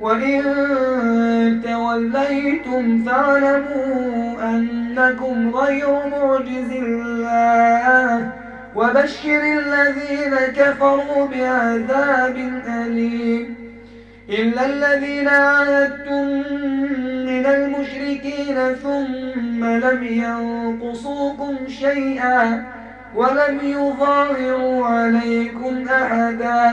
وإن توليتم فاعلموا أنكم غير معجز الله وبشر الذين كفروا بعذاب أليم إلا الذين عاهدتم من المشركين ثم لم ينقصوكم شيئا ولم يظاهروا عليكم أحدا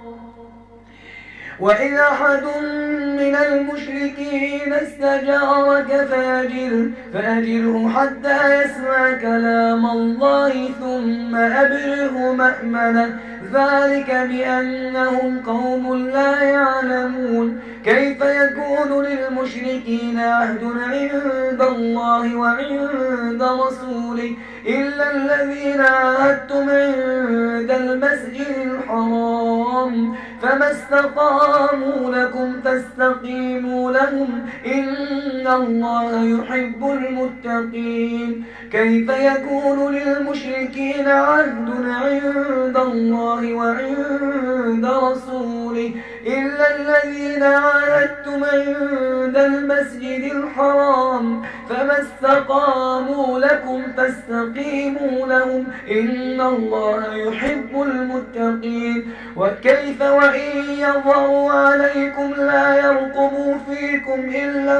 وإذا أحد من المشركين استجارك فأجل فأجله حتى يسمع كلام الله ثم أبره مأمنة. ذلك بأنهم قوم لا يعلمون. كيف يكون للمشركين عهد عند الله وعند رسوله؟ إلا الذين عاهدتم عند المسجد الحرام فما استقاموا لكم فاستقيموا لهم إن الله يحب المتقين كيف يكون للمشركين عهد عند الله وعند رسوله إلا الذين عاهدتم عند المسجد الحرام فما استقاموا لكم فاستقيموا لهم إن الله يحب المتقين وكيف وإن يظهروا عليكم لا يرقبوا فيكم إلا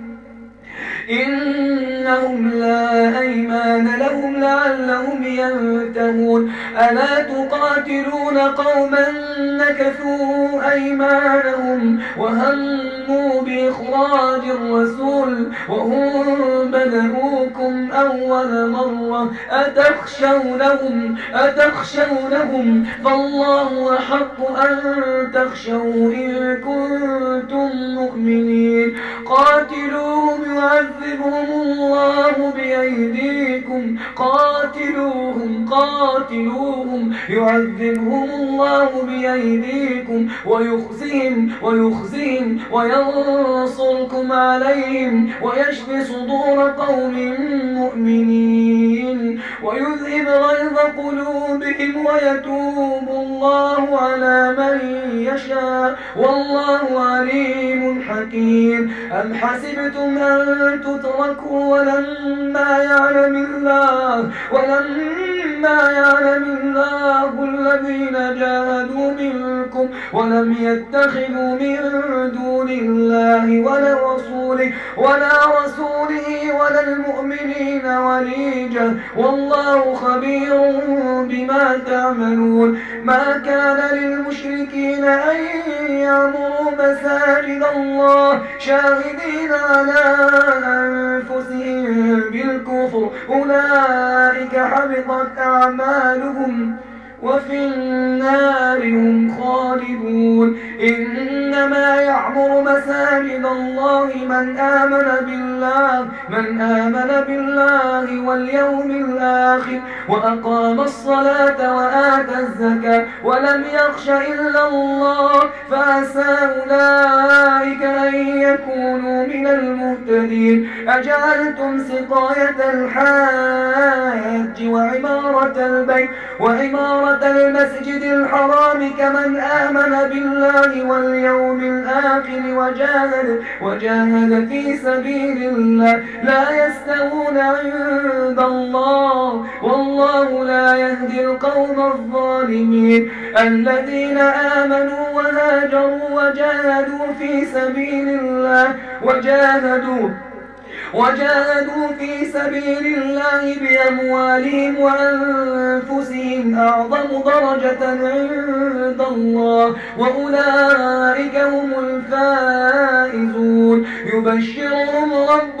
إنهم لا أيمان لهم لعلهم ينتهون. ألا تقاتلون قوما نكثوا أيمانهم وهموا بإخراج الرسول وهم بدأوكم أول مرة. أتخشونهم؟ أتخشونهم؟ فالله أحق أن تخشوا إن كنتم مؤمنين. قاتلوهم يعذبهم الله بأيديكم. قاتلوهم قاتلوهم. يعذبهم الله بأيديكم. ويخزهم ويخزهم. وينصركم عليهم. ويشفي صدور قوم مؤمنين. ويذهب غيظ قلوبهم. ويتوب الله على من يشاء. والله عليم حكيم. أم حسبتم أن تتركوا ولما يعلم الله ولما يعلم الله الذين جاهدوا منكم ولم يتخذوا من دون الله ولا رسوله ولا رسوله ولا المؤمنين وليجا والله خبير بما تعملون. ما كان للمشركين أن يعمروا مساجد الله شاهدين على أنفسهم بالكفر. أولئك حبطت أعمالهم. وفي النار هم خالدون. إنما يعمر مساجد الله من آمن بالله من آمن بالله واليوم الآخر وأقام الصلاة وآتى الزكاة ولم يخش إلا الله فعسى أولئك أن يكونوا من المهتدين. أجعلتم سقاية الحاج وعمارة البيت وعمارة المسجد الحرام كمن آمن بالله واليوم الآخر وجاهد, وجاهد في سبيل الله. لا يستوون عند الله. والله لا يهدي القوم الظالمين. الذين آمنوا وهاجروا وجاهدوا في سبيل الله. وجاهدوا وجاهدوا في سبيل الله بأموالهم وأنفسهم. أعظم درجة عند الله. وأولئك هم الفائزون. يبشرهم ربهم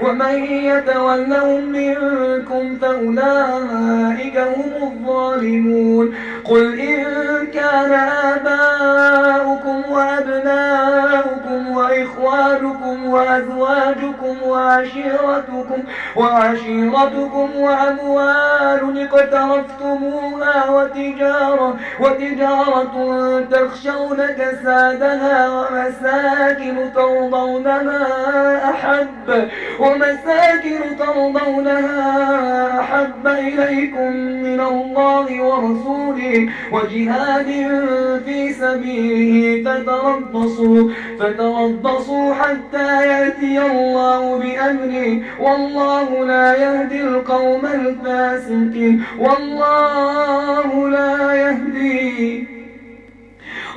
ومن يتولهم منكم فأولئك هم الظالمون قل إن كان آباؤكم وأبناؤكم وإخوانكم وأزواجكم وعشيرتكم وعشيرتكم وأموال اقترفتموها وتجارة وتجارة تخشون كسادها ومساكن ترضونها ومساكن ترضونها أحب إليكم من الله ورسوله وجهاد في سبيله فتربصوا فتربصوا حتى يأتي الله بأمره. والله لا يهدي القوم الفاسقين. والله لا يهدي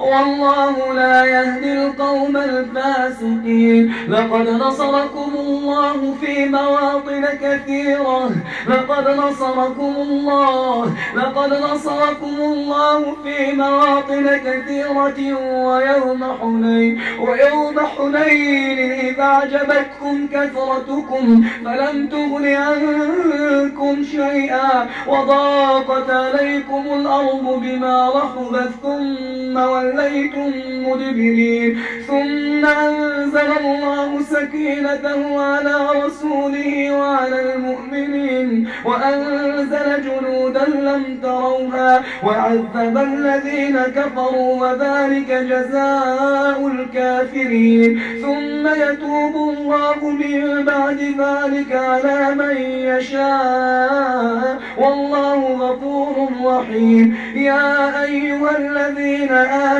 والله لا يهدي القوم الفاسقين. لقد نصركم الله في مواطن كثيرة. لقد نصركم الله. لقد نصركم الله في مواطن كثيرة. ويوم حنين. ويوم حنين إذا أعجبتكم كثرتكم فلم تغن عنكم شيئا. وضاقت عليكم الأرض بما رحبت ثم وليتم مدبرين. ثم أنزل الله سكينته على رسوله وعلى المؤمنين. وأنزل جنودا لم تروها. وعذب الذين كفروا وذلك جزاء الكافرين. ثم يتوب الله من بعد ذلك على من يشاء. والله غفور رحيم. يا أيها الذين آمنوا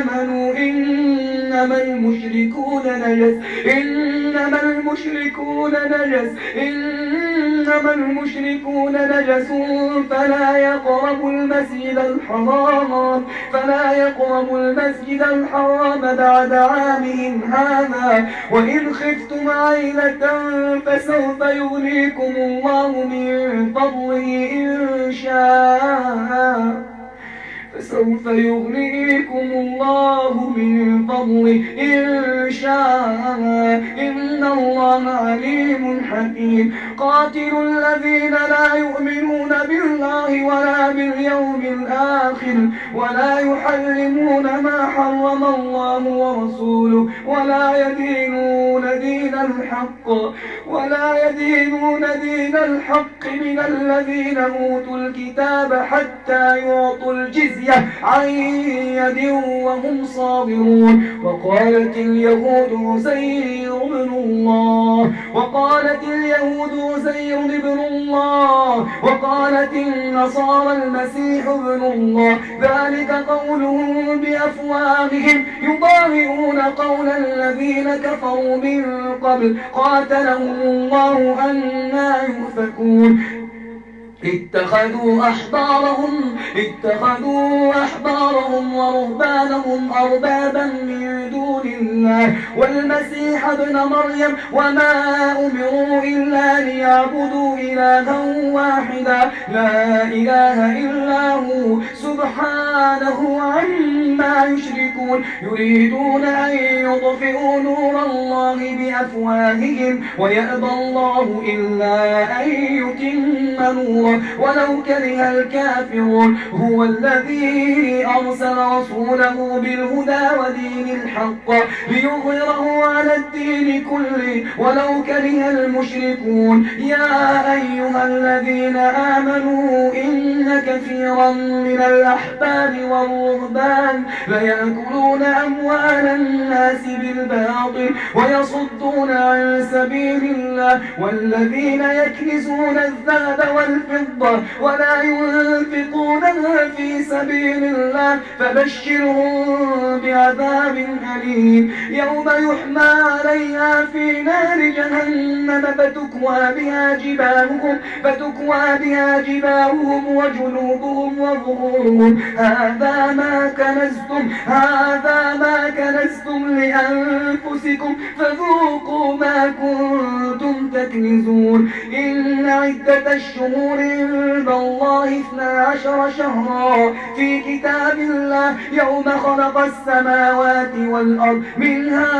إنما المشركون نجس إنما المشركون نجس إنما المشركون نجس. فلا يقربوا المسجد الحرام فلا يقربوا المسجد الحرام بعد عامهم هذا. وإن خفتم عيلة فسوف يغنيكم الله من فضله إن شاء. فسوف يغنيكم الله من فضله. إن شاء إن الله عليم حكيم. قاتل الذين لا يؤمنون بالله ولا باليوم الآخر ولا يحرمون ما حرم الله ورسوله ولا يدينون دين الحق ولا يدينون دين الحق من الذين أوتوا الكتاب حتى يعطوا الجزية عن يد وهم صابرون وقالت اليهود عزير بن الله وقالت اليهود عزير بن الله وقالت النصارى المسيح ابن الله ذلك قولهم بأفواههم يضاهئون قول الذين كفروا من قبل قاتلهم الله أنا يؤفكون اتخذوا أحبارهم اتخذوا أحبارهم ورهبانهم أربابا من والمسيح ابن مريم وما أمروا إلا ليعبدوا إلها واحدا. لا إله إلا هو. سبحانه عما يشركون. يريدون أن يطفئوا نور الله بأفواههم ويأبى الله إلا أن يتم نوره. ولو كره الكافرون. هو الذي أرسل رسوله بالهدى ودين الحق ليظهره على الدين كله ولو كره المشركون. يا أيها الذين آمنوا إن كثيرا من الأحباب والرهبان ليأكلون أموال الناس بالباطل ويصدون عن سبيل الله والذين يكنزون الذهب والفضة الفضة ولا ينفقونها في سبيل الله فبشرهم بعذاب أليم. يوم يحمى عليها في نار جهنم فتكوى بها جباههم فتكوى بها جباههم وجنوبهم وظهورهم. هذا ما كنزتم هذا ما كنزتم لأنفسكم فذوقوا ما كنتم تكنزون. إن عدة الشهور عند الله اثنا عشر شهرا. في كتاب الله يوم خلق السماوات والأرض منها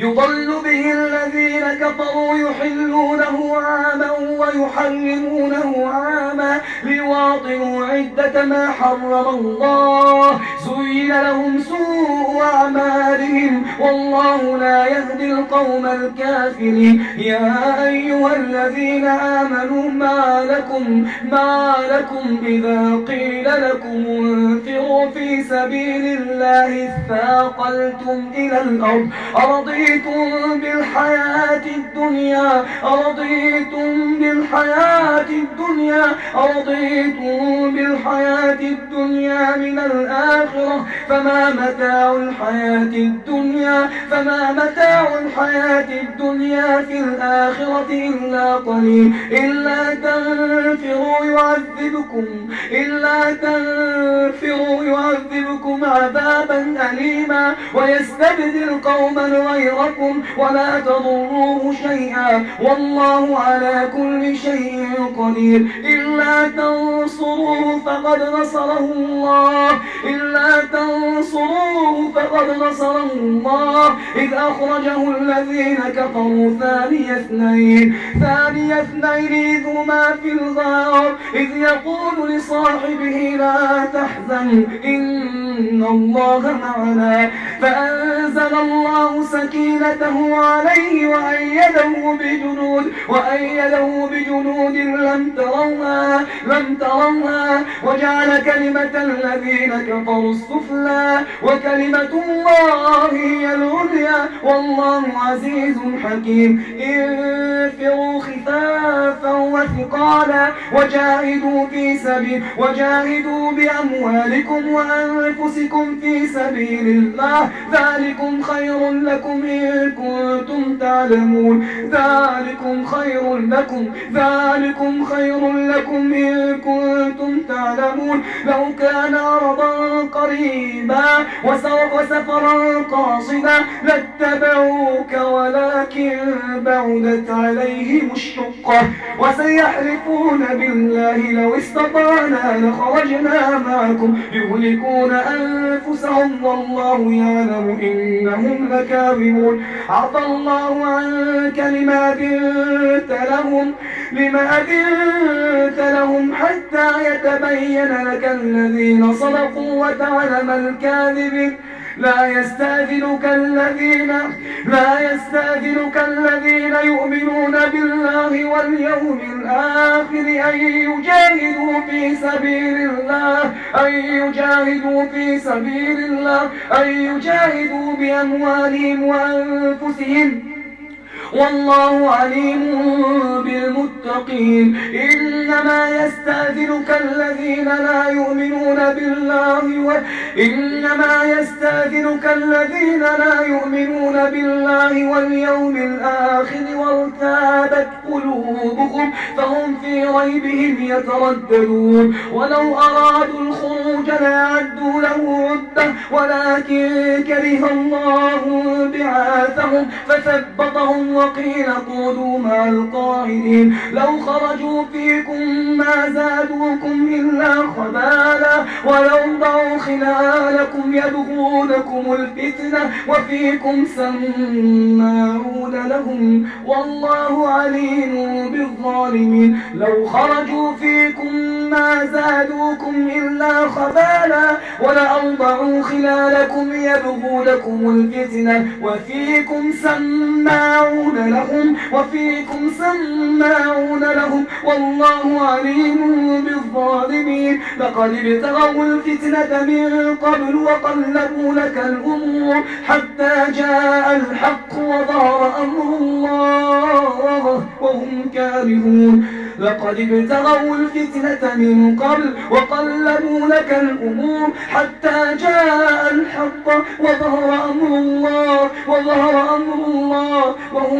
يضل به الذين كفروا يحلونه عاما ويحرمونه عاما ليواطنوا عدة ما حرم الله. زين لهم سوء أعمالهم. والله لا يهدي القوم الكافرين. يا أيها الذين آمنوا ما لكم ما لكم إذا قيل لكم انفروا في سبيل الله اثاقلتم إلى الأرض. أرضيتم بالحياة الدنيا أرضيتم بالحياة الدنيا أرضيتم بالحياة الدنيا من الآخرة. فما متاع الحياة الدنيا فما متاع الحياة الدنيا في الآخرة إلا قليل. إلا تنفروا يعذبكم إلا تنفروا يعذبكم عذابا أليما. ويستبدل قوما غيركم ولا تضروه شيئا والله على كل شيء قدير. إلا تنصروه فقد نصره الله. إلا تنصروه فقد نصره الله. إذ أخرجه الذين كفروا ثاني اثنين. ثاني اثنين إذ هما في الغار. إذ يقول لصاحبه لا تحزن إن الله معنا. فأنزل الله سكينته عليه وأيده بجنود وأيده بجنود لم تروها لم تروها. وجعل كلمة الذين كفروا السفلى وكلمة الله هي العليا. والله عزيز حكيم. انفروا خفافا وثقالا وجاهدوا في سبيل وجاهدوا بأموالكم وأنفسكم في سبيل الله. ذلكم خير لكم إن كنتم تعلمون. ذلكم خير لكم. ذلكم خير لكم إن كنتم تعلمون. لو كان عرضا قريبا وسفرا قاصدا لاتبعوك ولكن بعدت عليهم الشقة. وسيحلفون بالله لو استطعنا لخرجنا معكم. يهلكون أنفسهم والله يعلم إنهم لكاذبون. عفى الله عنك لما أذنت لهم لما أذنت لهم حتى يتبين لك الذين صدقوا وتعلم الكاذبين لا يستأذنك الذين لا يستأذنك الذين يؤمنون بالله واليوم الآخر أن يجاهدوا في سبيل الله أن يجاهدوا في سبيل الله أن يجاهدوا بأموالهم وأنفسهم. والله عليم بالمتقين. إنما يستأذنك الذين لا يؤمنون بالله و... إنما يستأذنك الذين لا يؤمنون بالله واليوم الآخر وارتابت قلوبهم فهم في ريبهم يترددون. ولو أرادوا الخروج لأعدوا له عدة ولكن كره الله بعاثهم فثبطهم وقيل قولوا مع القائلين لو خرجوا فيكم ما زادوكم إلا خبالا ولو ضعوا خلالكم يبغونكم الفتنة وفيكم سماعون لهم. والله عليم بالظالمين. لو خرجوا فيكم ما زادوكم إلا خبالا ولأوضعوا خلالكم يبغونكم الفتنة وفيكم سماعون لهم وفيكم سماعون لهم والله عليم بالظالمين. لقد ابتغوا الفتنة من قبل وقلبوا لك الأمور حتى جاء الحق وظهر أمر الله وهم كارهون. لقد ابتغوا الفتنة من قبل وقلبوا لك الأمور حتى جاء الحق وظهر أمر الله وظهر أمر الله وهم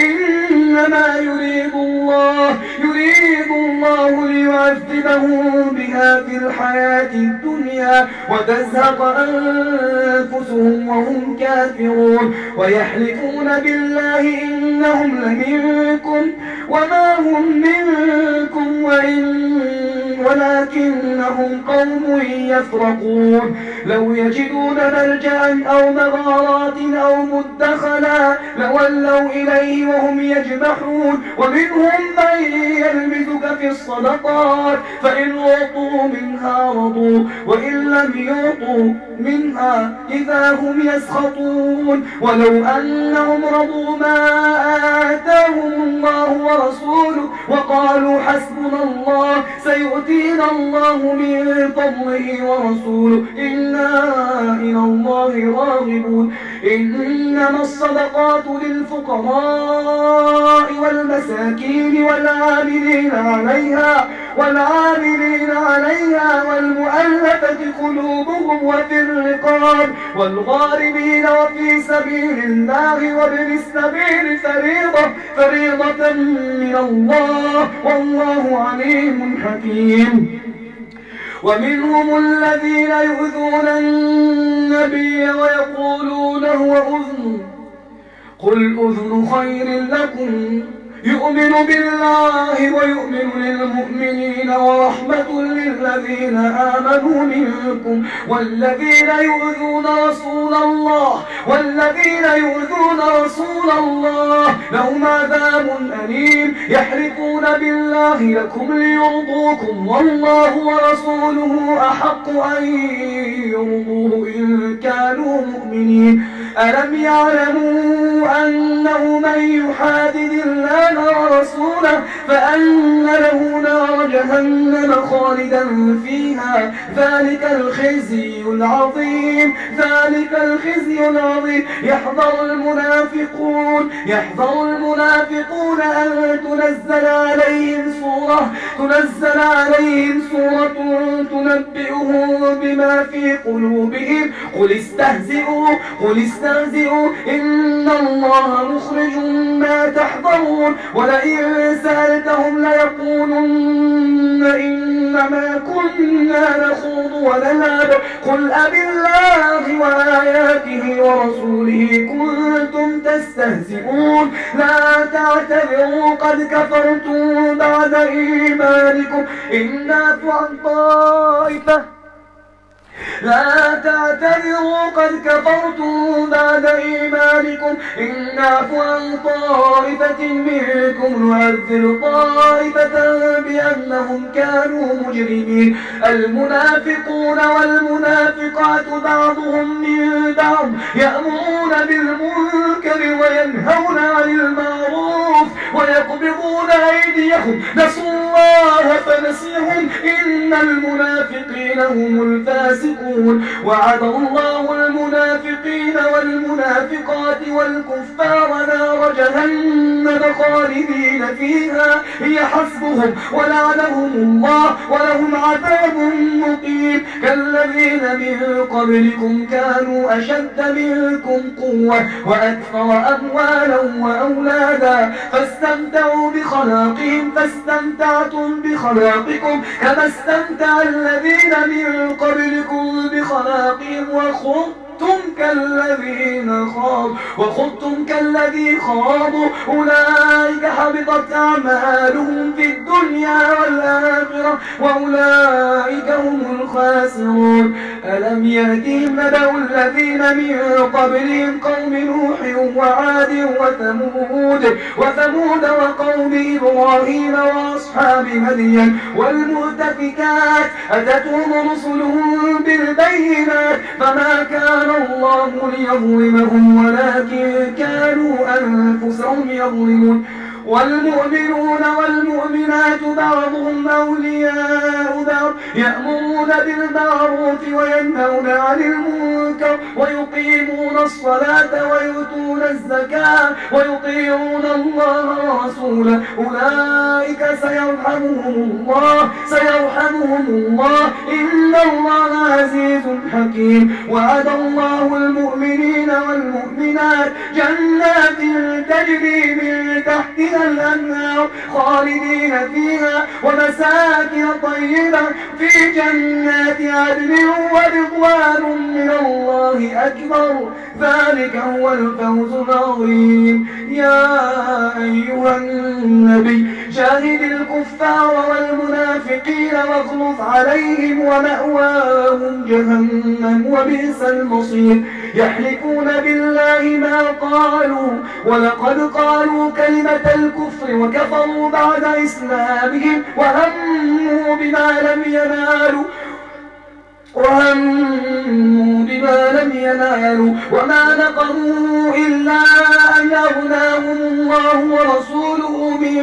إنما يريد الله يريد الله ليعذبهم بها في الحياة الدنيا وتزهق أنفسهم وهم كافرون ويحلفون بالله إنهم لمنكم وما هم منكم وإن ولكنهم قوم يفرقون. لو يجدون ملجأ أو مغارات أو مدخلا لولوا إليه وهم يجمحون. ومنهم من يلمزك في الصدقات فإن أعطوا منها رضوا وإن لم يعطوا منها إذا هم يسخطون. ولو أنهم رضوا ما آتاهم الله ورسوله وقالوا حسبنا الله سيؤتينا الله من فضله ورسوله. إنا إلى الله راغبون. إنما الصدقات للفقراء والمساكين والعاملين عليها والعاملين عليها والمؤلفة قلوبهم وفي الرقاب والغاربين وفي سبيل الله وابن السبيل فريضة فريضة من الله. والله عليم حكيم. ومنهم الذين يؤذون النبي ويقولون هو أذن. قل أذن خير لكم. يؤمن بالله ويؤمن للمؤمنين ورحمة للذين آمنوا منكم والذين يؤذون رسول الله والذين يؤذون رسول الله. لهم عذاب أليم يحرفون بالله لكم ليرضوكم والله ورسوله أحق أن يرضوه إن كانوا مؤمنين. ألم يعلموا أنه من يحادد الله ورسوله فأن له نار جهنم خالدا فيها؟ ذلك الخزي العظيم ذلك الخزي العظيم. يحذر المنافقون يحذر المنافقون أن تنزل عليهم سورة تنزل عليهم سورة تنبئهم بما في قلوبهم. قل استهزئوا قل استهزئوا تستهزئوا إن الله مخرج ما تحضرون ولئن سألتهم ليقولن إنما كنا نخوض ونلعب. قل أب الله وآياته ورسوله كنتم تستهزئون. لا تعتذروا قد كفرتم بعد إيمانكم. إن نعفو عن طائفة لا تعتذروا قد كفرتم بعد إيمانكم. إن نعفو عن طائفة منكم نعذر طائفة بأنهم كانوا مجرمين. المنافقون والمنافقات بعضهم من بعض يأمرون بالمنكر وينهون عن المعروف. ويقبضون أيديهم. نسوا الله فنسيهم. إن المنافقين هم الفاسقون. وعد الله المنافقين والمنافقات والكفار نار جهنم خالدين فيها. هي حسبهم ولعنهم الله ولهم عذاب مقيم. كالذين من قبلكم كانوا أشد منكم قوة وأكثر أموالا وأولادا. فاستمتعوا بخلاقهم فاستمتعتم بخلاقكم كما استمتع الذين من قبلكم بخلاقهم وخضتم كالذين خاضوا وخضتم كالذي خاضوا أولئك حبطت أعمالهم في الدنيا والآخرة وأولئك هم الخاسرون. ألم يأتهم نبأ الذين من قبلهم قوم نوح وعاد وثمود وثمود وقوم إبراهيم وأصحاب مدين. والمؤتفكات أتتهم رسلهم بالبينات؟ فما كان الله ليظلمهم ولكن كانوا أنفسهم يظلمون. والمؤمنون والمؤمنات بعضهم أولياء بعض يأمرون بالمعروف وينهون عن المنكر ويقيمون الصلاة ويؤتون الزكاة ويطيعون الله ورسوله. أولئك سيرحمهم الله سيرحمهم الله. إن الله عزيز حكيم. وعد الله المؤمنين والمؤمنات جنات تجري من تحتها الأنهار خالدين فيها ومساكن طيبة في جنات عدن ورضوان من الله أكبر. ذلك هو الفوز العظيم. يا أيها النبي شاهد الكفار والمنافقين واغلظ عليهم ومأواهم جهنم وبئس المصير. يحلفون بالله ما قالوا ولقد قالوا كلمة الكفر وكفروا بعد إسلامهم وهموا بما لم ينالوا وهموا بما لم ينالوا وما نقروا إلا أن أغناهم الله ورسوله من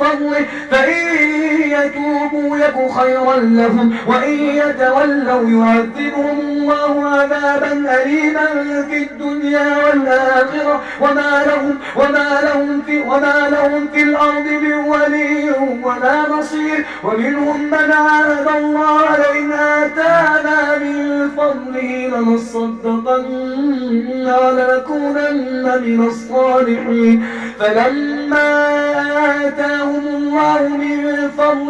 فضله فإن يتوبوا يك خيرا لهم وإن يتولوا يعذبهم الله عذابا أليما في الدنيا والآخرة. وما لهم وما لهم في وما لهم في الأرض من ولي ولا نصير. ومنهم من عاهد الله لئن آتانا من فضله لنصدقن ولنكونن من الصالحين. فلما آتاهم الله من فضله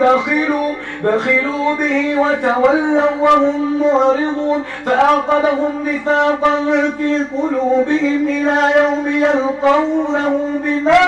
بخلوا بخلوا به وتولوا وهم معرضون. فأعقبهم نفاقا في قلوبهم إلى يوم يلقونه بما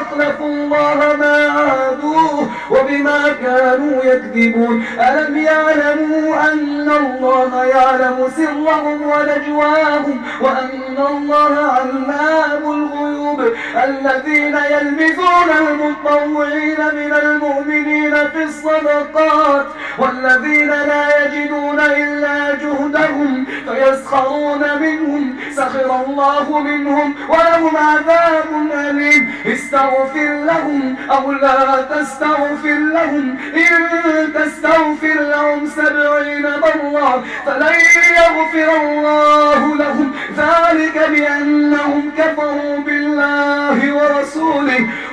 أخلفوا الله ما عادوه وبما كانوا يكذبون. ألم يعلموا أن الله يعلم سرهم ونجواهم وأن الله علام الغيوب؟ الذين يلمزون المطوعين من المؤمنين في الصدقات والذين لا يجدون إلا جهدهم فيسخرون منهم سخر الله منهم ولهم عذاب أليم. استغفر لهم أو لا تستغفر لهم. إن تستغفر لهم سبعين مرة فلن يغفر الله لهم. ذلك بأنهم كفروا بالله ورسوله.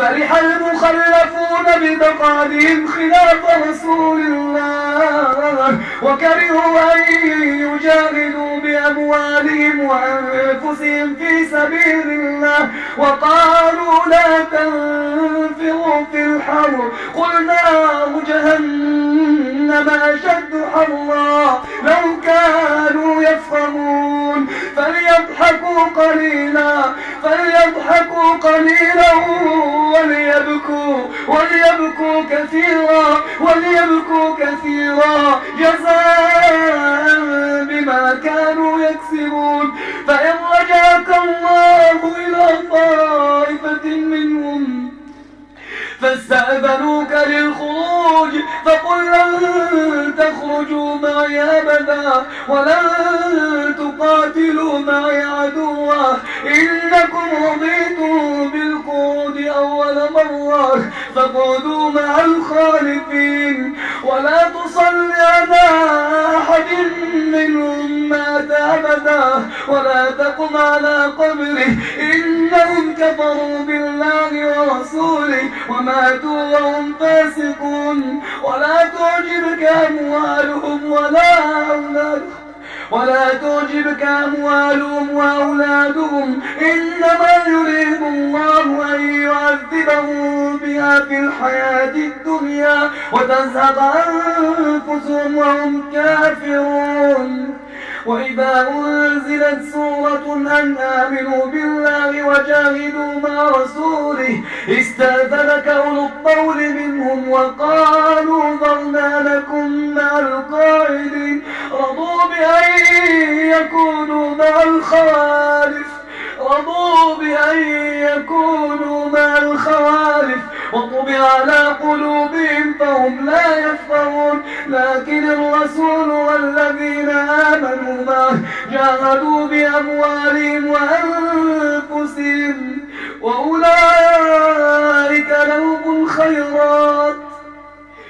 فرح المخلفون بمقعدهم خلاف رسول الله. وكرهوا أن يجاهدوا بأموالهم وأنفسهم في سبيل الله. وقالوا لا تنفروا في الحر. قل نار جهنم أشد حرا. لو كانوا يفهمون فليضحكوا قليلا. فليضحكوا قليلا. وليبكوا وليبكوا كثيرا وليبكوا كثيرا. جزاء بما كانوا يكسبون. فإن رجعك الله إلى طائفة منهم فاستأذنوك للخروج فقل لن تخرجوا معي أبدا ولن تقاتلوا معي عدوا. إنكم رضيتم بالقعود أول مرة فقعدوا مع الخالفين ولا تصل على أحد منهم مات أبدا ولا تقم على قبره إنهم كفروا بالله ورسوله وماتوا وهم فاسقون ولا تعجبك أموالهم ولا أولادهم ولا تعجبك أموالهم وأولادهم إنما يريد الله أن يعذبهم بها في الحياة الدنيا وتزهق أنفسهم وهم كافرون. وإذا أنزلت سورة أن آمنوا بالله وجاهدوا مع رسوله استأذنك أولو الطول منهم وقالوا ذرنا لكم مع القائلين رضوا بأن يكونوا مع الخوالف رضوا بأن يكونوا مع الخوالف وطبع على قلوبهم فهم لا يفقهون. لكن الرسول والذين آمنوا معه جاهدوا بأموالهم وأنفسهم وأولئك لهم الخيرات.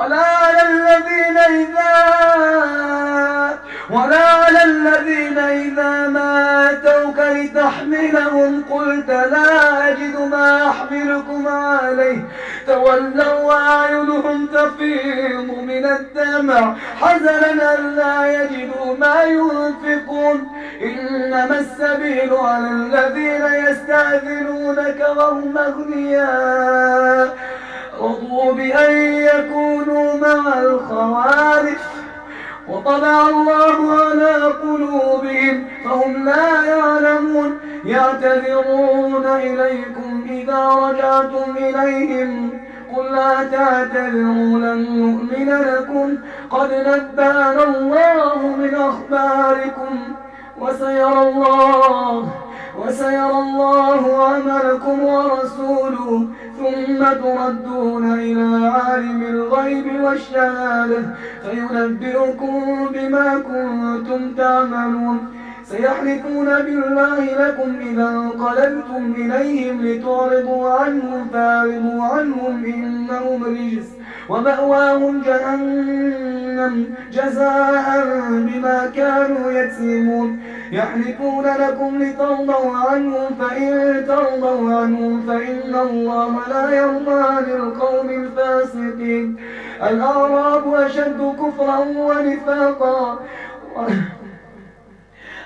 ولا على الذين إذا ولا على الذين إذا ما أتوك لتحملهم قلت لا أجد ما أحملكم عليه. تولوا وأعينهم تفيض من الدمع. حزنا لا يجدوا ما ينفقون. إنما السبيل على الذين يستأذنونك وهم أغنياء. رضوا بأن يكونوا مع الخوارج. وطبع الله على قلوبهم فهم لا يعلمون. يعتذرون إليكم إذا رجعتم إليهم. قل لا تعتذروا لن نؤمن لكم. قد نبأنا الله من أخباركم وسيرى الله وسيرى الله عملكم ورسوله ثم تردون إلى عالم الغيب والشهادة فينبئكم بما كنتم تعملون. سيحلفون بالله لكم إذا انقلبتم إليهم لتعرضوا عنهم فأعرضوا عنهم إنهم رجس. ومأواهم جهنم جزاء بما كانوا يكسبون. يحلفون لكم لترضوا عنهم فإن ترضوا عنهم فإن الله لا يرضى للقوم الفاسقين. الأعراب أشد كفرا ونفاقا.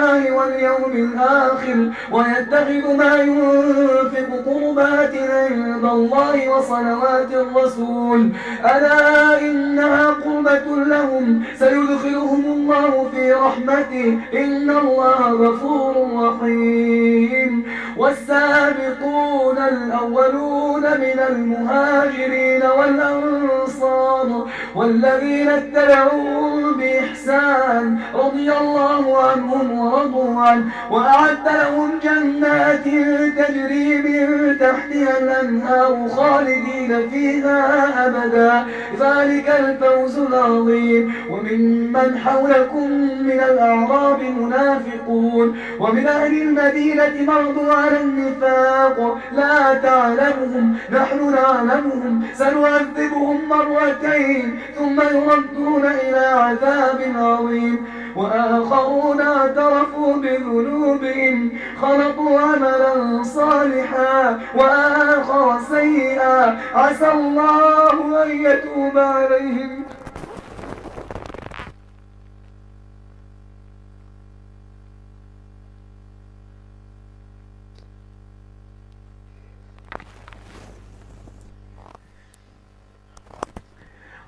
بالله واليوم الآخر ويتخذ ما ينفق قربات عند الله وصلوات الرسول. ألا إنها قربة لهم؟ سيدخلهم الله في رحمته. إن الله غفور رحيم. والسابقون الأولون من المهاجرين والأنصار والذين اتبعوهم بإحسان رضي الله عنهم عنه وأعد لهم جنات تجري من تحتها الأنهار خالدين فيها أبدا. ذلك الفوز العظيم. وممن حولكم من الأعراب منافقون. ومن أهل المدينة مرضوا على النفاق. لا تعلمهم نحن نعلمهم. سنعذبهم مرتين ثم يردون إلى عذاب عظيم. وآخرون اعترفوا بذنوبهم خلقوا عملا صالحا وآخر سيئا. عسى الله أن يتوب عليهم.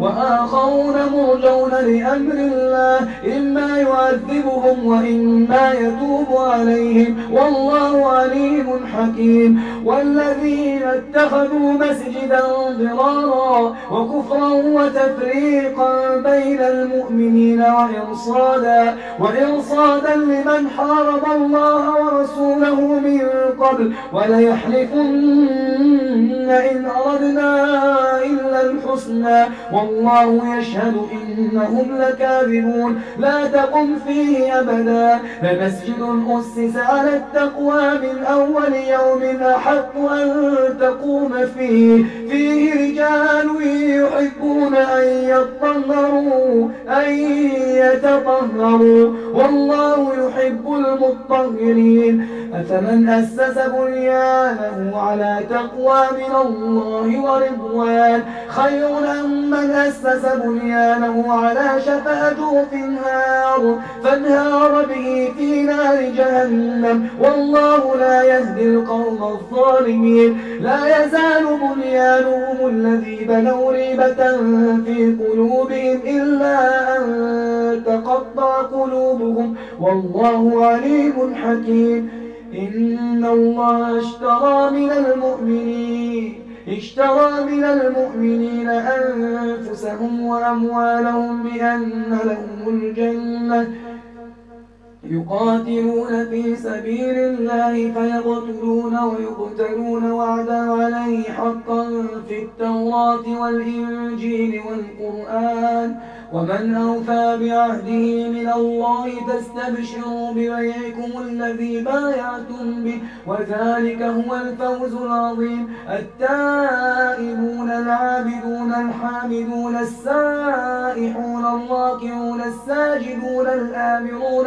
وآخرون مرجون لأمر الله إما يعذبهم وإما يتوب عليهم. والله عليم حكيم. والذين اتخذوا مسجدا ضرارا وكفرا وتفريقا بين المؤمنين وإرصادا, وإرصادا لمن حارب الله ورسوله من قبل. وليحلفن إن أردنا إلا الحسنى. يشهد إنهم لكاذبون. لا تقم فيه أبدا. لمسجد أسس على التقوى من أول يوم أحق أن تقوم فيه. فيه رجال يحبون أن يطهروا أن يتطهروا. والله يحب المطهرين. أفمن أسس بنيانه على تقوى من الله ورضوان خير أم من أسس بنيانه على شفا جوف النار فانهار به في نار جهنم. والله لا يهدي القوم الظالمين. لا يزال بنيانهم الذي بنوا ريبة في قلوبهم إلا أن تقطع قلوبهم. والله عليم حكيم. إن الله اشترى من المؤمنين. اشترى من المؤمنين أنفسهم وأموالهم بأن لهم الجنة يقاتلون في سبيل الله فيقتلون ويقتلون وعدا عليه حقا في التوراة والإنجيل والقرآن. ومن أوفى بعهده من الله فاستبشروا ببيعكم الذي بايعتم به وذلك هو الفوز العظيم. التائبون العابدون الحامدون السائحون الراكعون الساجدون الآمرون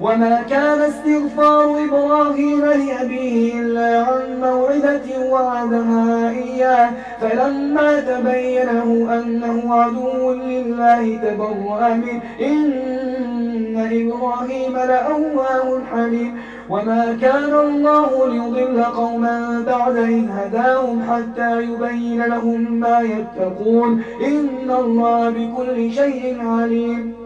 وما كان استغفار إبراهيم لأبيه إلا عن موعدة وعدها إياه فلما تبينه أنه عدو لله تبرأ منه إن إبراهيم لأواه حليم وما كان الله ليضل قوما بعد إذ هداهم حتى يبين لهم ما يتقون. إن الله بكل شيء عليم.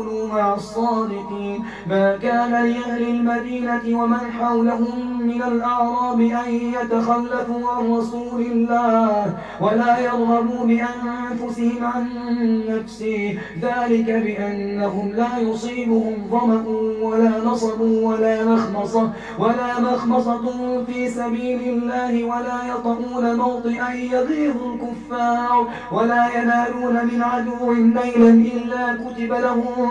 مع الصادقين. ما كان لأهل المدينة ومن حولهم من الأعراب أن يتخلفوا عن رسول الله ولا يرغبوا بأنفسهم عن نفسه. ذلك بأنهم لا يصيبهم ظمأ ولا نصب ولا مخمصة ولا مخمصة في سبيل الله ولا يطعون موطئا يغيظ الكفار ولا ينالون من عدو نيلا إلا كتب لهم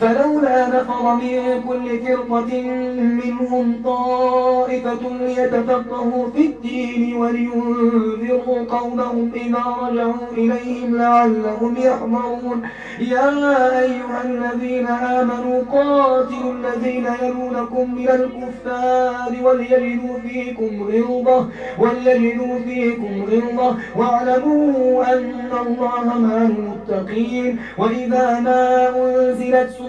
فلولا نفر من كل فرقة منهم طائفة ليتفقهوا في الدين ولينذروا قومهم إذا رجعوا إليهم لعلهم يحضرون. يا أيها الذين آمنوا قاتلوا الذين يلونكم من الكفار وليجدوا فيكم غلظة وليجدوا فيكم غلظة. واعلموا أن الله مع المتقين. وإذا ما أنزلت سورة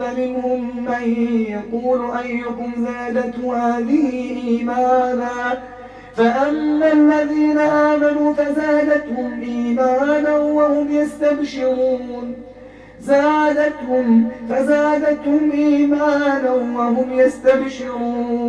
فمنهم من يقول أيكم زادته هذه إيمانا؟ فأما الذين آمنوا فزادتهم إيمانا وهم يستبشرون. زادتهم فزادتهم إيمانا وهم يستبشرون.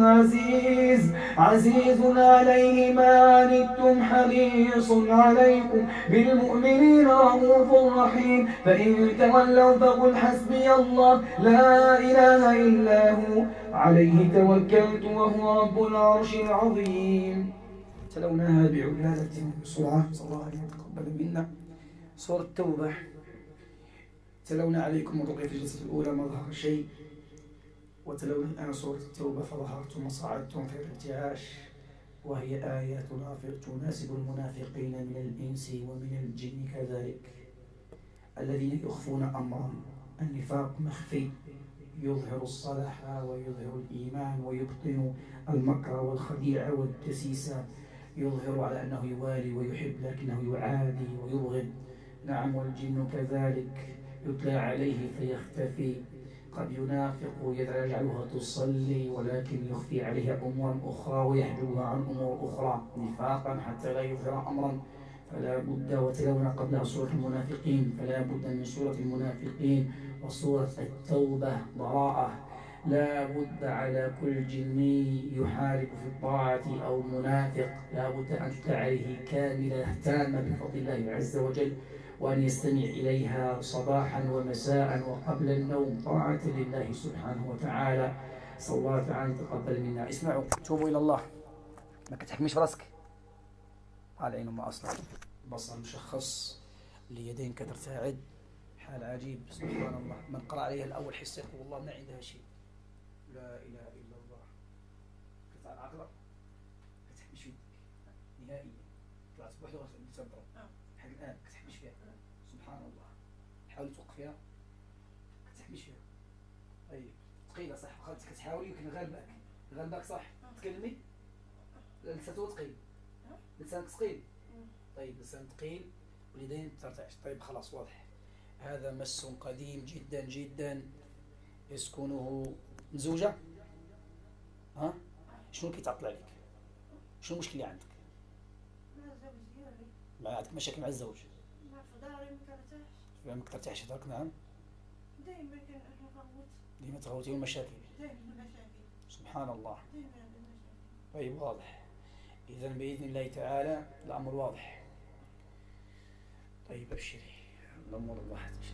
عزيز. عزيز عليه ما عنتم حريص عليكم. بالمؤمنين رؤوف رحيم. فإن تولوا فقل حسبي الله. لا إله إلا هو. عليه توكلت وهو رب العرش العظيم. تلوناها بعجالة بسرعة صلى الله عليه يتقبل منا. سورة التوبة. تلونا عليكم وبقي في الجلسة الأولى. ما ظهر شيء. وتلونا الآن سورة التوبة فظهرتم وصعدتم في الارتعاش وهي آيات تناسب المنافقين من الإنس ومن الجن كذلك. الذين يخفون أمرا النفاق مخفي يظهر الصلاح ويظهر الإيمان ويبطن المكر والخديعة والدسيسة يظهر على أنه يوالي ويحب لكنه يعادي ويبغض. نعم والجن كذلك يتلى عليه فيختفي. قد ينافق يجعلها تصلي ولكن يخفي عليها أمورا أخرى ويحجبها عن أمور أخرى نفاقا حتى لا يظهر أمرا. فلا بد وتلونا قبلها سورة المنافقين. فلا بد من سورة المنافقين وسورة التوبة براءة. لا بد على كل جني يحارب في الطاعة أو منافق لا بد أن تعريه كاملة تامة بفضل الله عز وجل. وأن يستمع إليها صباحا ومساء وقبل النوم. طاعة لله سبحانه وتعالى. صلى الله تعالى يتقبل منا. اسمعوا. توبوا إلى الله. ما كتحكمش راسك. قال عين ما أصلا. بصر مشخص. اليدين كترتعد حال عجيب. سبحان الله. من قرأ عليها الأول حس يقول والله ما عندها شيء. لا إله إلا الله. قطع كتحبش يدك. نهائيا. ثقيلة صح خالتك كتحاولي يمكن غالبك غالبك صح؟ تكلمي لسانك ثقيل لسانك ثقيل طيب لسان ثقيل واليدين ترتعش طيب خلاص واضح. هذا مس قديم جدا جدا. يسكنه مزوجة. ها؟ شنو كيتعطل عليك؟ شنو المشكل اللي عندك؟ ما عندك مشاكل مع الزوج. في داري ما كنرتاحش ما كترتاحش دارك نعم. دايما كنغوت ديما تغوتي المشاكل. سبحان الله. طيب واضح. إذا بإذن الله تعالى الأمر واضح. طيب أبشري. الأمور واضحة إن شاء الله